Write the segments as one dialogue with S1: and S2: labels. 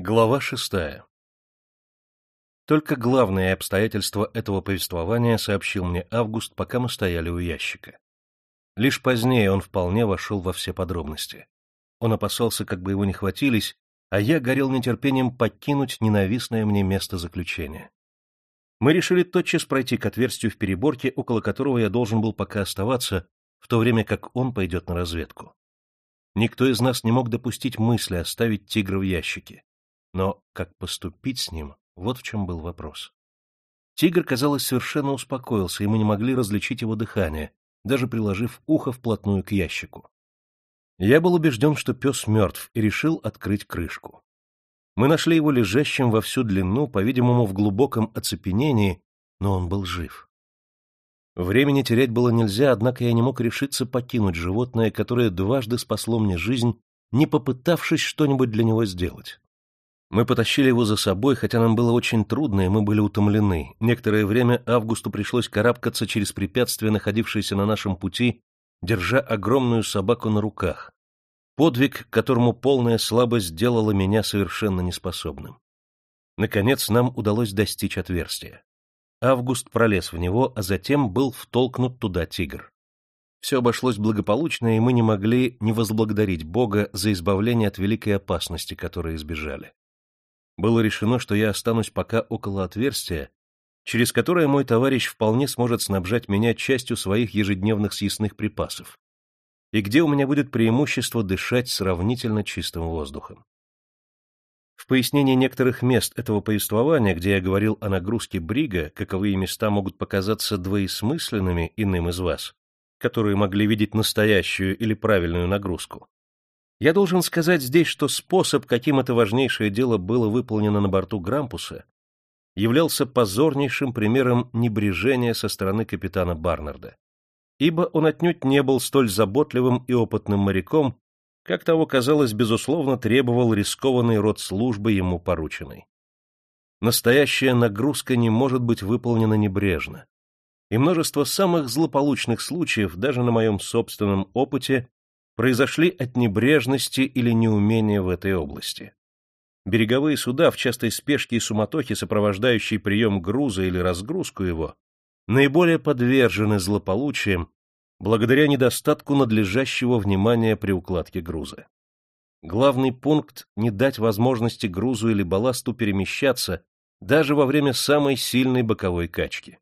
S1: Глава шестая Только главное обстоятельство этого повествования сообщил мне Август, пока мы стояли у ящика. Лишь позднее он вполне вошел во все подробности. Он опасался, как бы его не хватились, а я горел нетерпением покинуть ненавистное мне место заключения. Мы решили тотчас пройти к отверстию в переборке, около которого я должен был пока оставаться, в то время как он пойдет на разведку. Никто из нас не мог допустить мысли оставить тигра в ящике. Но как поступить с ним, вот в чем был вопрос. Тигр, казалось, совершенно успокоился, и мы не могли различить его дыхание, даже приложив ухо вплотную к ящику. Я был убежден, что пес мертв, и решил открыть крышку. Мы нашли его лежащим во всю длину, по-видимому, в глубоком оцепенении, но он был жив. Времени терять было нельзя, однако я не мог решиться покинуть животное, которое дважды спасло мне жизнь, не попытавшись что-нибудь для него сделать. Мы потащили его за собой, хотя нам было очень трудно, и мы были утомлены. Некоторое время Августу пришлось карабкаться через препятствия, находившиеся на нашем пути, держа огромную собаку на руках. Подвиг, которому полная слабость сделала меня совершенно неспособным. Наконец нам удалось достичь отверстия. Август пролез в него, а затем был втолкнут туда тигр. Все обошлось благополучно, и мы не могли не возблагодарить Бога за избавление от великой опасности, которой избежали было решено, что я останусь пока около отверстия, через которое мой товарищ вполне сможет снабжать меня частью своих ежедневных съестных припасов, и где у меня будет преимущество дышать сравнительно чистым воздухом. В пояснении некоторых мест этого повествования, где я говорил о нагрузке брига, каковые места могут показаться двоесмысленными иным из вас, которые могли видеть настоящую или правильную нагрузку, я должен сказать здесь, что способ, каким это важнейшее дело было выполнено на борту Грампуса, являлся позорнейшим примером небрежения со стороны капитана Барнарда, ибо он отнюдь не был столь заботливым и опытным моряком, как того, казалось, безусловно, требовал рискованный род службы ему порученной. Настоящая нагрузка не может быть выполнена небрежно, и множество самых злополучных случаев, даже на моем собственном опыте, произошли от небрежности или неумения в этой области. Береговые суда в частой спешке и суматохе, сопровождающие прием груза или разгрузку его, наиболее подвержены злополучиям благодаря недостатку надлежащего внимания при укладке груза. Главный пункт — не дать возможности грузу или балласту перемещаться даже во время самой сильной боковой качки.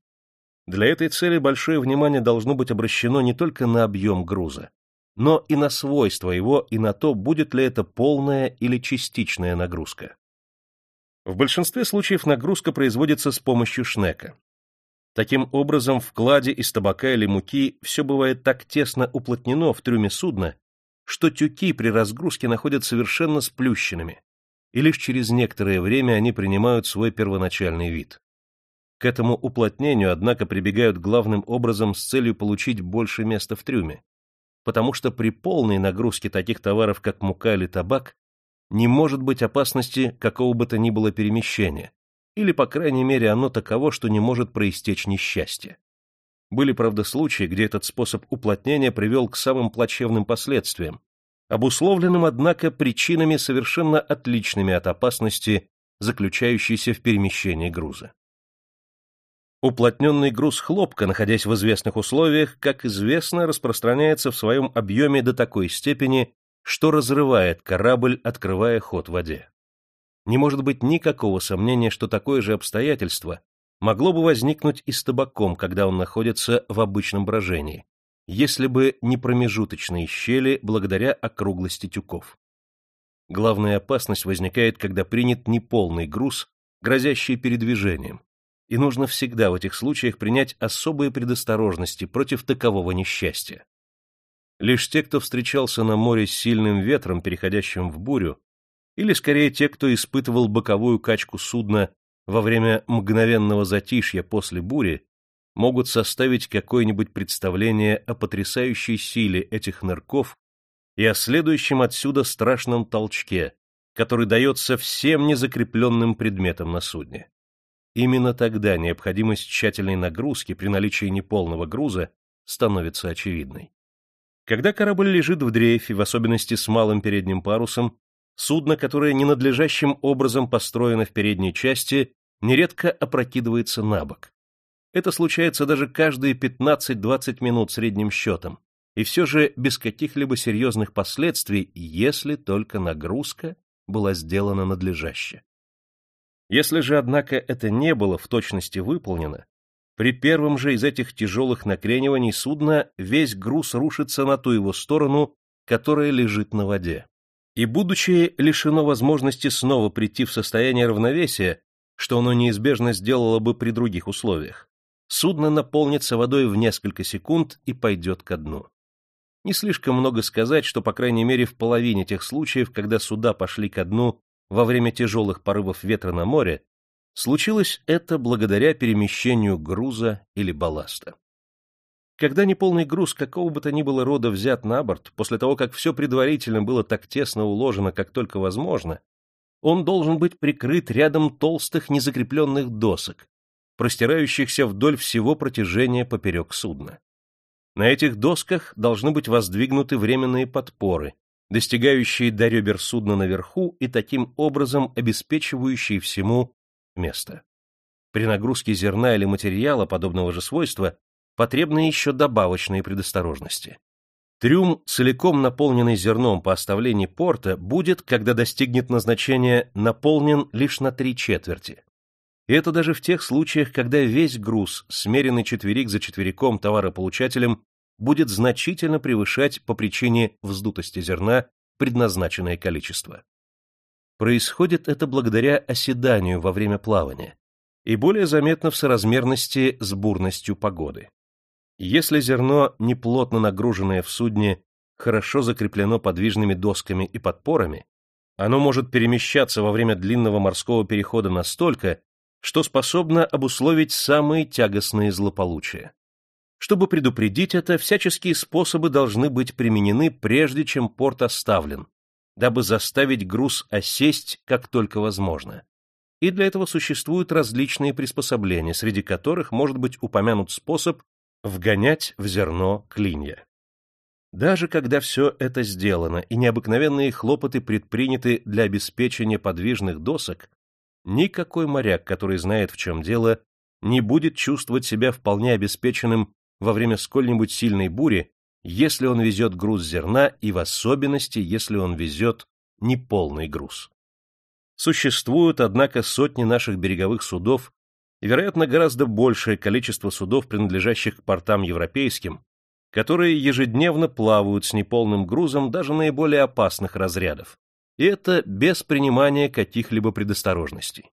S1: Для этой цели большое внимание должно быть обращено не только на объем груза, но и на свойства его и на то, будет ли это полная или частичная нагрузка. В большинстве случаев нагрузка производится с помощью шнека. Таким образом, в кладе из табака или муки все бывает так тесно уплотнено в трюме судна, что тюки при разгрузке находятся совершенно сплющенными, и лишь через некоторое время они принимают свой первоначальный вид. К этому уплотнению, однако, прибегают главным образом с целью получить больше места в трюме, потому что при полной нагрузке таких товаров, как мука или табак, не может быть опасности какого бы то ни было перемещения, или, по крайней мере, оно таково, что не может проистечь несчастье. Были, правда, случаи, где этот способ уплотнения привел к самым плачевным последствиям, обусловленным, однако, причинами совершенно отличными от опасности, заключающейся в перемещении груза. Уплотненный груз хлопка, находясь в известных условиях, как известно, распространяется в своем объеме до такой степени, что разрывает корабль, открывая ход в воде. Не может быть никакого сомнения, что такое же обстоятельство могло бы возникнуть и с табаком, когда он находится в обычном брожении, если бы не промежуточные щели благодаря округлости тюков. Главная опасность возникает, когда принят неполный груз, грозящий передвижением, и нужно всегда в этих случаях принять особые предосторожности против такового несчастья. Лишь те, кто встречался на море с сильным ветром, переходящим в бурю, или скорее те, кто испытывал боковую качку судна во время мгновенного затишья после бури, могут составить какое-нибудь представление о потрясающей силе этих нырков и о следующем отсюда страшном толчке, который дается всем незакрепленным предметам на судне. Именно тогда необходимость тщательной нагрузки при наличии неполного груза становится очевидной. Когда корабль лежит в дрейфе, в особенности с малым передним парусом, Судно, которое ненадлежащим образом построено в передней части, нередко опрокидывается на бок. Это случается даже каждые 15-20 минут средним счетом, и все же без каких-либо серьезных последствий, если только нагрузка была сделана надлежаще. Если же, однако, это не было в точности выполнено, при первом же из этих тяжелых накрениваний судна весь груз рушится на ту его сторону, которая лежит на воде. И, будучи лишено возможности снова прийти в состояние равновесия, что оно неизбежно сделало бы при других условиях, судно наполнится водой в несколько секунд и пойдет ко дну. Не слишком много сказать, что, по крайней мере, в половине тех случаев, когда суда пошли ко дну во время тяжелых порывов ветра на море, случилось это благодаря перемещению груза или балласта. Когда неполный груз какого бы то ни было рода взят на борт, после того, как все предварительно было так тесно уложено, как только возможно, он должен быть прикрыт рядом толстых незакрепленных досок, простирающихся вдоль всего протяжения поперек судна. На этих досках должны быть воздвигнуты временные подпоры, достигающие до ребер судна наверху и таким образом обеспечивающие всему место. При нагрузке зерна или материала подобного же свойства потребны еще добавочные предосторожности. Трюм, целиком наполненный зерном по оставлении порта, будет, когда достигнет назначения, наполнен лишь на три четверти. И это даже в тех случаях, когда весь груз, смеренный четверик за четвериком товарополучателем, будет значительно превышать по причине вздутости зерна предназначенное количество. Происходит это благодаря оседанию во время плавания и более заметно в соразмерности с бурностью погоды. Если зерно, неплотно нагруженное в судне, хорошо закреплено подвижными досками и подпорами, оно может перемещаться во время длинного морского перехода настолько, что способно обусловить самые тягостные злополучия. Чтобы предупредить это, всяческие способы должны быть применены, прежде чем порт оставлен, дабы заставить груз осесть как только возможно. И для этого существуют различные приспособления, среди которых может быть упомянут способ вгонять в зерно клинья. Даже когда все это сделано и необыкновенные хлопоты предприняты для обеспечения подвижных досок, никакой моряк, который знает, в чем дело, не будет чувствовать себя вполне обеспеченным во время сколь-нибудь сильной бури, если он везет груз зерна и в особенности, если он везет неполный груз. Существуют, однако, сотни наших береговых судов вероятно, гораздо большее количество судов, принадлежащих к портам европейским, которые ежедневно плавают с неполным грузом даже наиболее опасных разрядов и это без принимания каких-либо предосторожностей.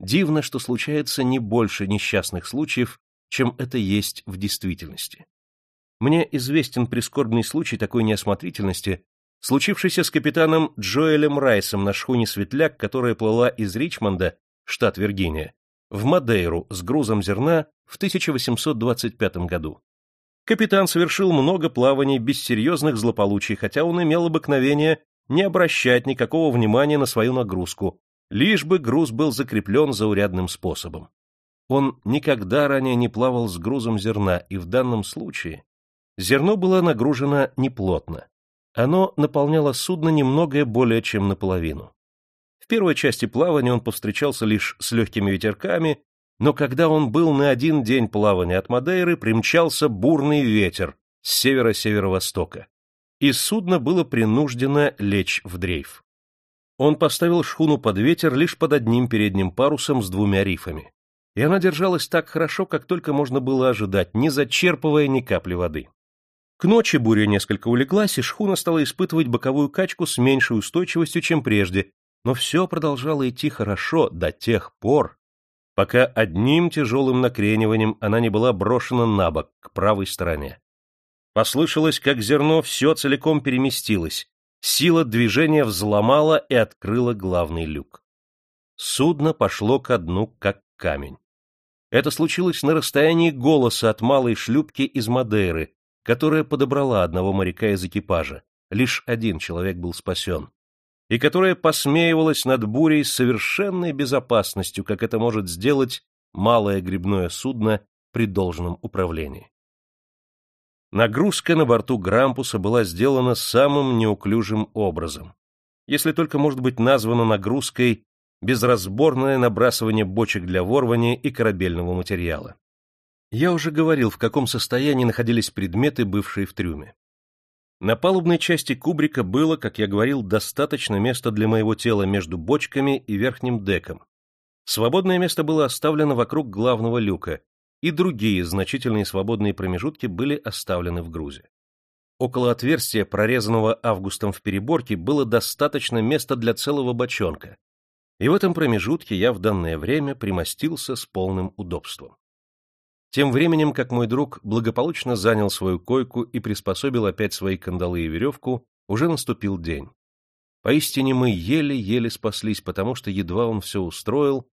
S1: Дивно, что случается не больше несчастных случаев, чем это есть в действительности. Мне известен прискорбный случай такой неосмотрительности, случившийся с капитаном Джоэлем Райсом на шхуне «Светляк», которая плыла из Ричмонда, штат Виргиния, в Мадейру с грузом зерна в 1825 году. Капитан совершил много плаваний без серьезных злополучий, хотя он имел обыкновение не обращать никакого внимания на свою нагрузку, лишь бы груз был закреплен заурядным способом. Он никогда ранее не плавал с грузом зерна, и в данном случае зерно было нагружено неплотно. Оно наполняло судно немного более чем наполовину. В первой части плавания он повстречался лишь с легкими ветерками, но когда он был на один день плавания от Мадейры, примчался бурный ветер с севера-северо-востока и судно было принуждено лечь в дрейф. Он поставил шхуну под ветер лишь под одним передним парусом с двумя рифами, и она держалась так хорошо, как только можно было ожидать, не зачерпывая ни капли воды. К ночи буря несколько улеглась, и шхуна стала испытывать боковую качку с меньшей устойчивостью, чем прежде, но все продолжало идти хорошо до тех пор, пока одним тяжелым накрениванием она не была брошена на бок, к правой стороне. Послышалось, как зерно все целиком переместилось. Сила движения взломала и открыла главный люк. Судно пошло ко дну, как камень. Это случилось на расстоянии голоса от малой шлюпки из Мадейры, которая подобрала одного моряка из экипажа. Лишь один человек был спасен. И которая посмеивалась над бурей с совершенной безопасностью, как это может сделать малое грибное судно при должном управлении. Нагрузка на борту Грампуса была сделана самым неуклюжим образом. если только может быть названо нагрузкой безразборное набрасывание бочек для ворвания и корабельного материала. Я уже говорил, в каком состоянии находились предметы, бывшие в трюме. На палубной части кубрика было, как я говорил, достаточно места для моего тела между бочками и верхним деком. Свободное место было оставлено вокруг главного люка, и другие значительные свободные промежутки были оставлены в грузе. Около отверстия, прорезанного августом в переборке, было достаточно места для целого бочонка, и в этом промежутке я в данное время примостился с полным удобством. Тем временем, как мой друг благополучно занял свою койку и приспособил опять свои кандалы и веревку, уже наступил день. Поистине мы еле-еле спаслись, потому что едва он все устроил,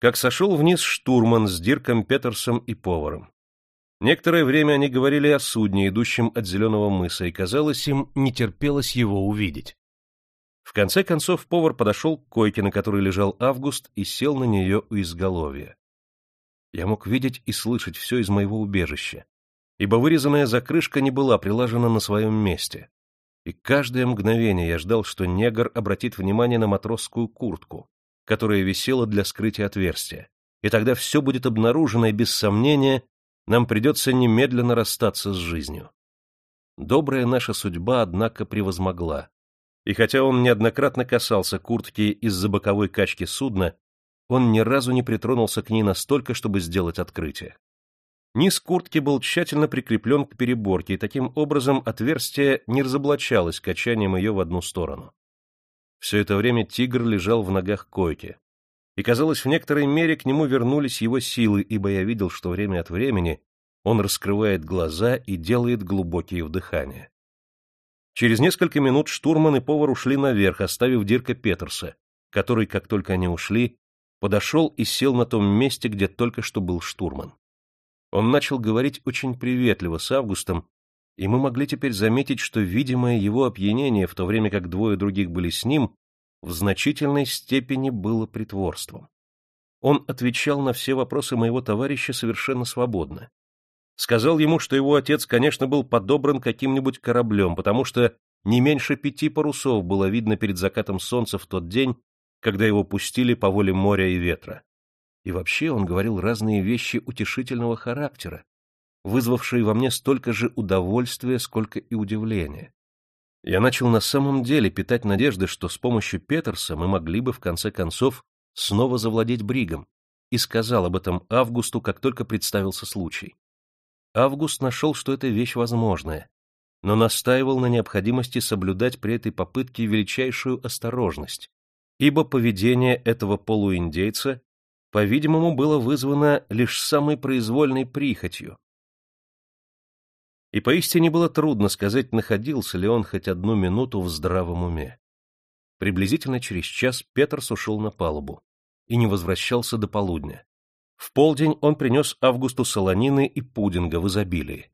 S1: как сошел вниз штурман с Дирком Петерсом и поваром. Некоторое время они говорили о судне, идущем от Зеленого мыса, и, казалось, им не терпелось его увидеть. В конце концов повар подошел к койке, на которой лежал Август, и сел на нее у изголовья. Я мог видеть и слышать все из моего убежища, ибо вырезанная закрышка не была прилажена на своем месте. И каждое мгновение я ждал, что негр обратит внимание на матросскую куртку, которая висела для скрытия отверстия, и тогда все будет обнаружено, и без сомнения нам придется немедленно расстаться с жизнью. Добрая наша судьба, однако, превозмогла и хотя он неоднократно касался куртки из-за боковой качки судна, он ни разу не притронулся к ней настолько, чтобы сделать открытие. Низ куртки был тщательно прикреплен к переборке, и таким образом отверстие не разоблачалось качанием ее в одну сторону. Все это время тигр лежал в ногах койки, и, казалось, в некоторой мере к нему вернулись его силы, ибо я видел, что время от времени он раскрывает глаза и делает глубокие вдыхания. Через несколько минут штурман и повар ушли наверх, оставив Дирка Петерса, который, как только они ушли, подошел и сел на том месте, где только что был штурман. Он начал говорить очень приветливо с Августом, и мы могли теперь заметить, что видимое его опьянение, в то время как двое других были с ним, в значительной степени было притворством. Он отвечал на все вопросы моего товарища совершенно свободно сказал ему, что его отец, конечно, был подобран каким-нибудь кораблем, потому что не меньше пяти парусов было видно перед закатом солнца в тот день, когда его пустили по воле моря и ветра. И вообще он говорил разные вещи утешительного характера, вызвавшие во мне столько же удовольствия, сколько и удивления. Я начал на самом деле питать надежды, что с помощью Петерса мы могли бы, в конце концов, снова завладеть Бригом, и сказал об этом Августу, как только представился случай. Август нашел, что эта вещь возможная, но настаивал на необходимости соблюдать при этой попытке величайшую осторожность, ибо поведение этого полуиндейца, по-видимому, было вызвано лишь самой произвольной прихотью. И поистине было трудно сказать, находился ли он хоть одну минуту в здравом уме. Приблизительно через час Петерс ушел на палубу и не возвращался до полудня. В полдень он принес Августу солонины и пудинга в изобилии.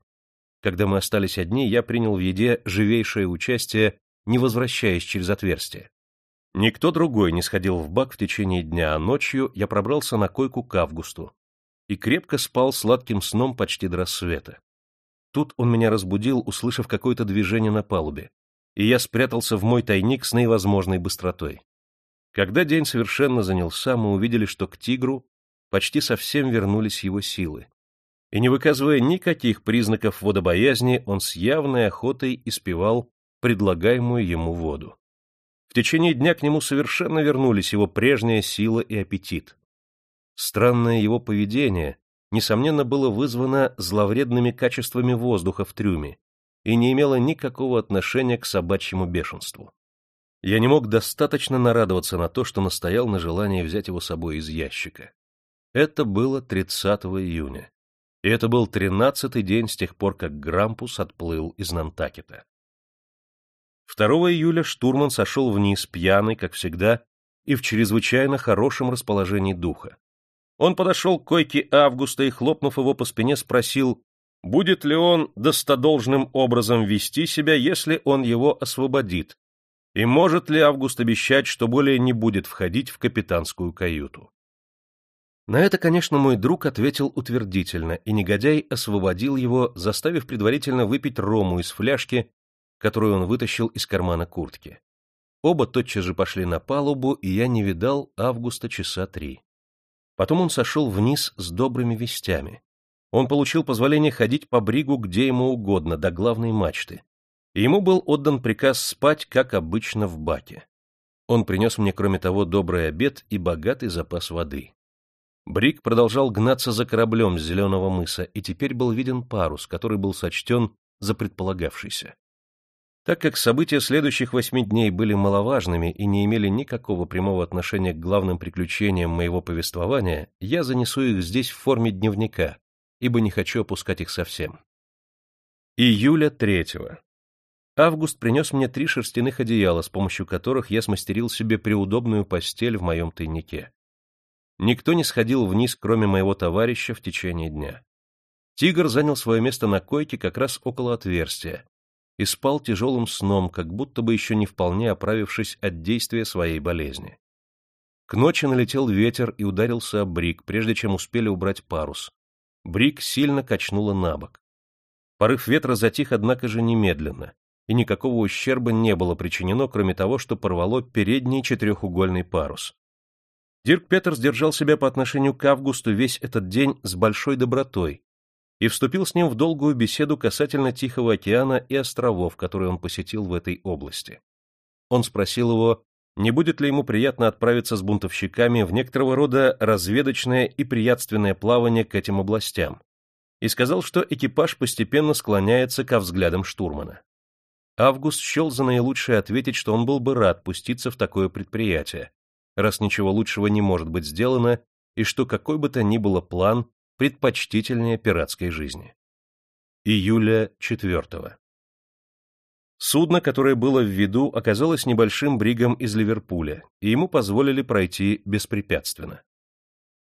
S1: Когда мы остались одни, я принял в еде живейшее участие, не возвращаясь через отверстие. Никто другой не сходил в бак в течение дня, а ночью я пробрался на койку к Августу и крепко спал сладким сном почти до рассвета. Тут он меня разбудил, услышав какое-то движение на палубе, и я спрятался в мой тайник с наивозможной быстротой. Когда день совершенно занялся, мы увидели, что к тигру почти совсем вернулись его силы. И не выказывая никаких признаков водобоязни, он с явной охотой испевал предлагаемую ему воду. В течение дня к нему совершенно вернулись его прежняя сила и аппетит. Странное его поведение, несомненно, было вызвано зловредными качествами воздуха в трюме и не имело никакого отношения к собачьему бешенству. Я не мог достаточно нарадоваться на то, что настоял на желании взять его с собой из ящика. Это было 30 июня. И это был тринадцатый день с тех пор, как Грампус отплыл из Нантакета. 2 июля штурман сошел вниз, пьяный, как всегда, и в чрезвычайно хорошем расположении духа. Он подошел к койке Августа и, хлопнув его по спине, спросил, будет ли он достодолжным образом вести себя, если он его освободит, и может ли Август обещать, что более не будет входить в капитанскую каюту. На это, конечно, мой друг ответил утвердительно, и негодяй освободил его, заставив предварительно выпить рому из фляжки, которую он вытащил из кармана куртки. Оба тотчас же пошли на палубу, и я не видал Августа часа три. Потом он сошел вниз с добрыми вестями. Он получил позволение ходить по бригу где ему угодно, до главной мачты. Ему был отдан приказ спать, как обычно, в баке. Он принес мне, кроме того, добрый обед и богатый запас воды. Брик продолжал гнаться за кораблем с зеленого мыса, и теперь был виден парус, который был сочтен за предполагавшийся. Так как события следующих восьми дней были маловажными и не имели никакого прямого отношения к главным приключениям моего повествования, я занесу их здесь в форме дневника, ибо не хочу опускать их совсем. Июля третьего. Август принес мне три шерстяных одеяла, с помощью которых я смастерил себе преудобную постель в моем тайнике. Никто не сходил вниз, кроме моего товарища, в течение дня. Тигр занял свое место на койке как раз около отверстия, и спал тяжелым сном, как будто бы еще не вполне оправившись от действия своей болезни. К ночи налетел ветер и ударился о брик, прежде чем успели убрать парус. Брик сильно качнуло на бок. Порыв ветра затих, однако же, немедленно, и никакого ущерба не было причинено, кроме того, что порвало передний четырехугольный парус. Дирк Петерс держал себя по отношению к Августу весь этот день с большой добротой, и вступил с ним в долгую беседу касательно Тихого океана и островов, которые он посетил в этой области. Он спросил его, не будет ли ему приятно отправиться с бунтовщиками в некоторого рода разведочное и приятственное плавание к этим областям, и сказал, что экипаж постепенно склоняется ко взглядам штурмана. Август счел за наилучшее ответить, что он был бы рад пуститься в такое предприятие, раз ничего лучшего не может быть сделано, и что какой бы то ни было план предпочтительнее пиратской жизни. Июля 4. Судно, которое было в виду, оказалось небольшим бригом из Ливерпуля, и ему позволили пройти беспрепятственно.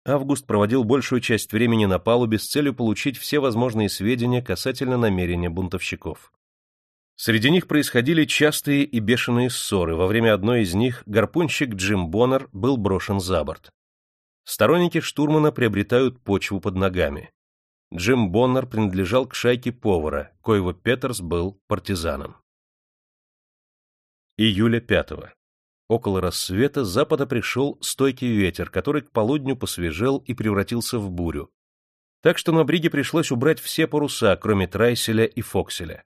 S1: Август проводил большую часть времени на палубе с целью получить все возможные сведения касательно намерения бунтовщиков. Среди них происходили частые и бешеные ссоры, во время одной из них гарпунщик Джим Боннер был брошен за борт сторонники штурмана приобретают почву под ногами. Джим Боннер принадлежал к шайке повара, коего Петерс был партизаном. Июля 5 -го. Около рассвета с запада пришел стойкий ветер, который к полудню посвежел и превратился в бурю. Так что на бриге пришлось убрать все паруса, кроме Трайселя и Фокселя.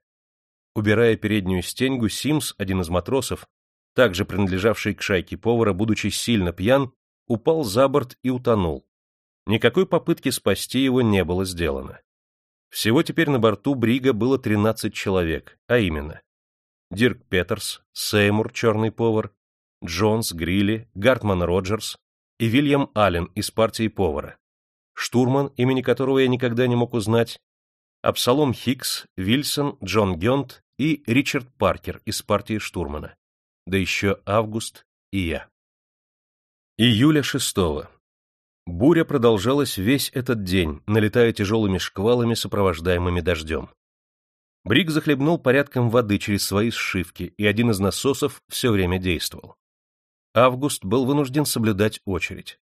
S1: Убирая переднюю стеньгу, Симс, один из матросов, также принадлежавший к шайке повара, будучи сильно пьян, упал за борт и утонул. Никакой попытки спасти его не было сделано. Всего теперь на борту Брига было 13 человек, а именно Дирк Петерс, Сеймур, черный повар, Джонс, Грилли, Гартман Роджерс и Вильям Аллен из партии повара, штурман, имени которого я никогда не мог узнать, Абсалом Хикс, Вильсон, Джон Гёнт и Ричард Паркер из партии штурмана, да еще Август и я. Июля 6. Буря продолжалась весь этот день, налетая тяжелыми шквалами, сопровождаемыми дождем. Брик захлебнул порядком воды через свои сшивки, и один из насосов все время действовал. Август был вынужден соблюдать очередь.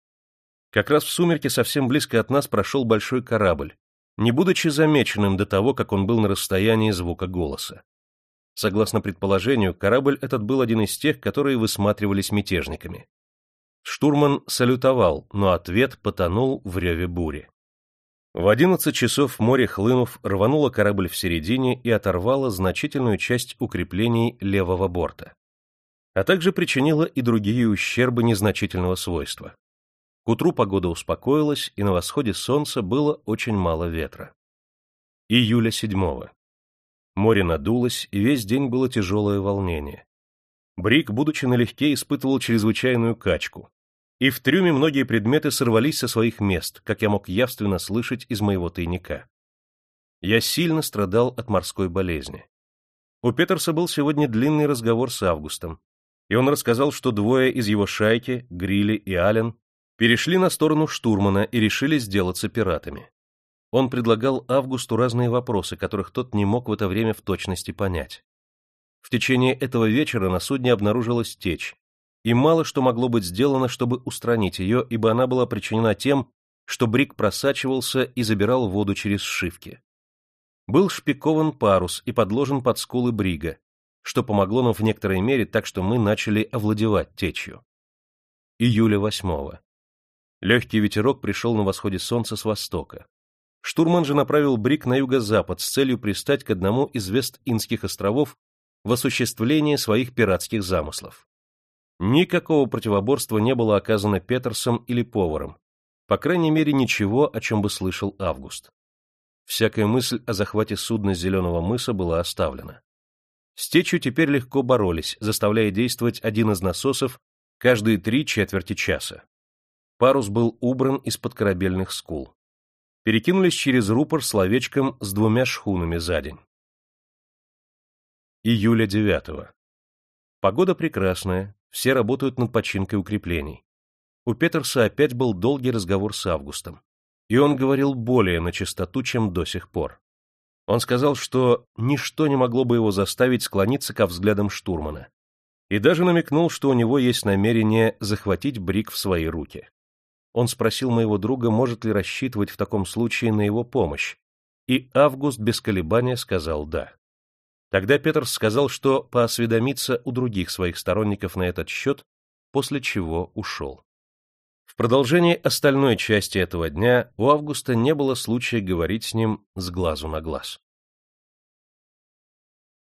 S1: Как раз в сумерке совсем близко от нас прошел большой корабль, не будучи замеченным до того, как он был на расстоянии звука голоса. Согласно предположению, корабль этот был один из тех, которые высматривались мятежниками. Штурман салютовал, но ответ потонул в реве бури. В одиннадцать часов море хлынув рвануло корабль в середине и оторвало значительную часть укреплений левого борта, а также причинило и другие ущербы незначительного свойства. К утру погода успокоилась, и на восходе солнца было очень мало ветра. Июля седьмого. Море надулось, и весь день было тяжелое волнение. Брик, будучи налегке, испытывал чрезвычайную качку. И в трюме многие предметы сорвались со своих мест, как я мог явственно слышать из моего тайника. Я сильно страдал от морской болезни. У Петерса был сегодня длинный разговор с Августом, и он рассказал, что двое из его шайки, Грилли и Аллен, перешли на сторону штурмана и решили сделаться пиратами. Он предлагал Августу разные вопросы, которых тот не мог в это время в точности понять. В течение этого вечера на судне обнаружилась течь, и мало что могло быть сделано, чтобы устранить ее, ибо она была причинена тем, что брик просачивался и забирал воду через сшивки. Был шпикован парус и подложен под скулы брига, что помогло нам в некоторой мере, так что мы начали овладевать течью. Июля 8. Легкий ветерок пришел на восходе солнца с востока. Штурман же направил Брик на юго-запад с целью пристать к одному из Вест-Индских островов в осуществлении своих пиратских замыслов. Никакого противоборства не было оказано Петерсом или поваром, по крайней мере ничего, о чем бы слышал Август. Всякая мысль о захвате судна Зеленого мыса была оставлена. С течью теперь легко боролись, заставляя действовать один из насосов каждые три четверти часа. Парус был убран из-под корабельных скул. Перекинулись через рупор словечком с двумя шхунами за день. Июля 9. Погода прекрасная, все работают над починкой укреплений. У Петерса опять был долгий разговор с Августом, и он говорил более на чистоту, чем до сих пор. Он сказал, что ничто не могло бы его заставить склониться ко взглядам штурмана, и даже намекнул, что у него есть намерение захватить Брик в свои руки. Он спросил моего друга, может ли рассчитывать в таком случае на его помощь, и Август без колебания сказал «да». Тогда Петерс сказал, что поосведомится у других своих сторонников на этот счет, после чего ушел. В продолжении остальной части этого дня у Августа не было случая говорить с ним с глазу на глаз.